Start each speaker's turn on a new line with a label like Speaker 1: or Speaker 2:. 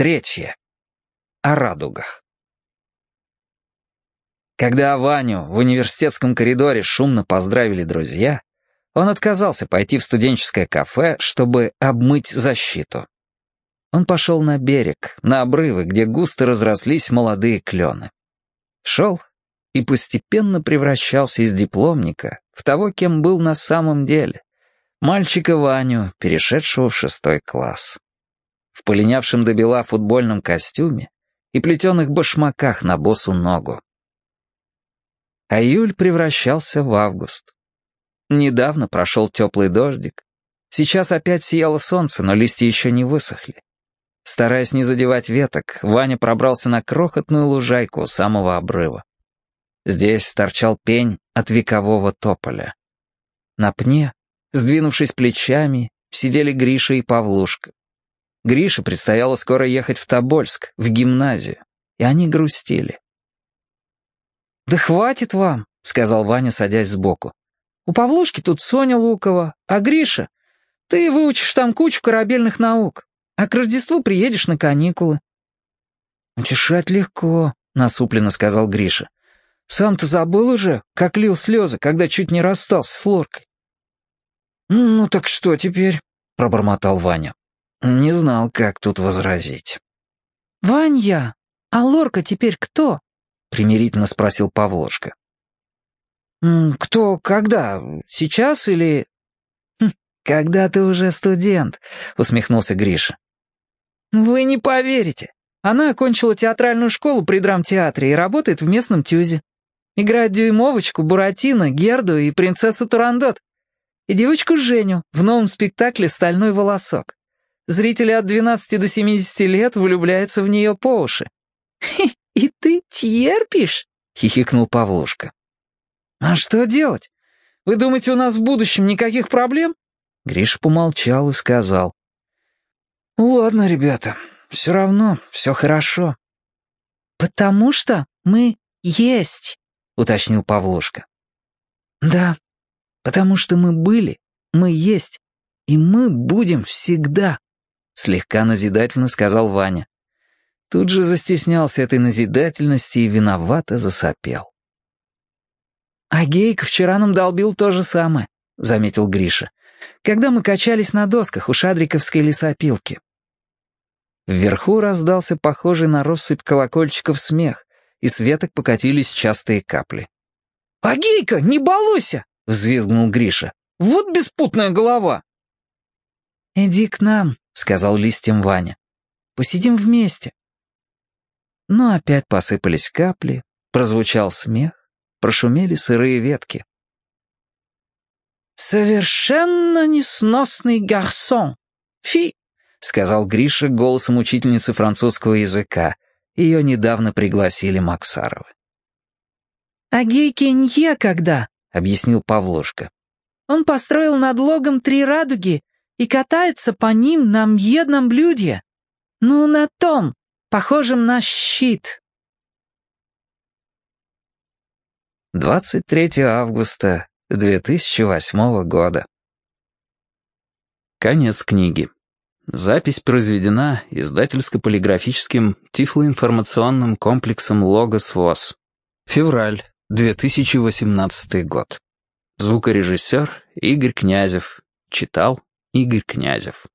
Speaker 1: Третье. О радугах. Когда Ваню в университетском коридоре шумно поздравили друзья, он отказался пойти в студенческое кафе, чтобы обмыть защиту. Он пошел на берег, на обрывы, где густо разрослись молодые клены. Шел и постепенно превращался из дипломника в того, кем был на самом деле. Мальчика Ваню, перешедшего в шестой класс. В полинявшем до бела футбольном костюме и плетеных башмаках на босу ногу. А июль превращался в август. Недавно прошел теплый дождик. Сейчас опять сияло солнце, но листья еще не высохли. Стараясь не задевать веток, Ваня пробрался на крохотную лужайку у самого обрыва. Здесь торчал пень от векового тополя. На пне, сдвинувшись плечами, сидели Гриша и Павлушка. Грише предстояло скоро ехать в Тобольск, в гимназию, и они грустили. «Да хватит вам», — сказал Ваня, садясь сбоку. «У Павлушки тут Соня Лукова, а Гриша, ты выучишь там кучу корабельных наук, а к Рождеству приедешь на каникулы». «Утешать легко», — насупленно сказал Гриша. Сам-то забыл уже, как лил слезы, когда чуть не расстался с Лоркой. «Ну так что теперь?» — пробормотал Ваня. Не знал, как тут возразить.
Speaker 2: «Ванья, а Лорка теперь кто?»
Speaker 1: — примирительно спросил Павлошка.
Speaker 2: «Кто, когда? Сейчас или...»
Speaker 1: хм, «Когда ты уже студент», — усмехнулся Гриша.
Speaker 2: «Вы не поверите. Она окончила театральную школу при драмтеатре и работает в местном тюзе. Играет дюймовочку, Буратино, Герду и принцессу Турандот. И девочку Женю в новом спектакле «Стальной волосок». Зрители от 12 до 70 лет влюбляются в нее по уши. «И ты терпишь?» — хихикнул Павлушка.
Speaker 1: «А что делать? Вы думаете, у нас в будущем никаких проблем?» Гриш помолчал и сказал. «Ладно, ребята, все равно все хорошо».
Speaker 2: «Потому что мы есть», — уточнил Павлушка.
Speaker 1: «Да, потому что мы были, мы есть, и мы будем всегда», — слегка назидательно сказал Ваня. Тут же застеснялся этой назидательности и виновато засопел.
Speaker 2: «А Гейк вчера нам долбил то же самое», — заметил Гриша, «когда мы качались на досках у Шадриковской лесопилки».
Speaker 1: Вверху раздался похожий на россыпь колокольчиков смех, и с веток покатились частые капли.
Speaker 2: «А Гейка, не балуйся!» — взвизгнул Гриша. «Вот беспутная голова!»
Speaker 1: «Иди к нам», — сказал листьям Ваня. «Посидим вместе». Но опять посыпались капли, прозвучал смех, прошумели сырые ветки.
Speaker 2: «Совершенно несносный гарсон! Фи!» — сказал Гриша голосом учительницы французского языка. Ее недавно пригласили Максаровы. «А гейке некогда», — объяснил Павлушка. «Он построил над логом три радуги и катается по ним на мьедном блюде. Ну, на том, похожим на щит.
Speaker 1: 23 августа 2008 года. Конец книги. Запись произведена издательско-полиграфическим тифлоинформационным комплексом «Логос ВОЗ». Февраль 2018 год. Звукорежиссер Игорь Князев. Читал Игорь Князев.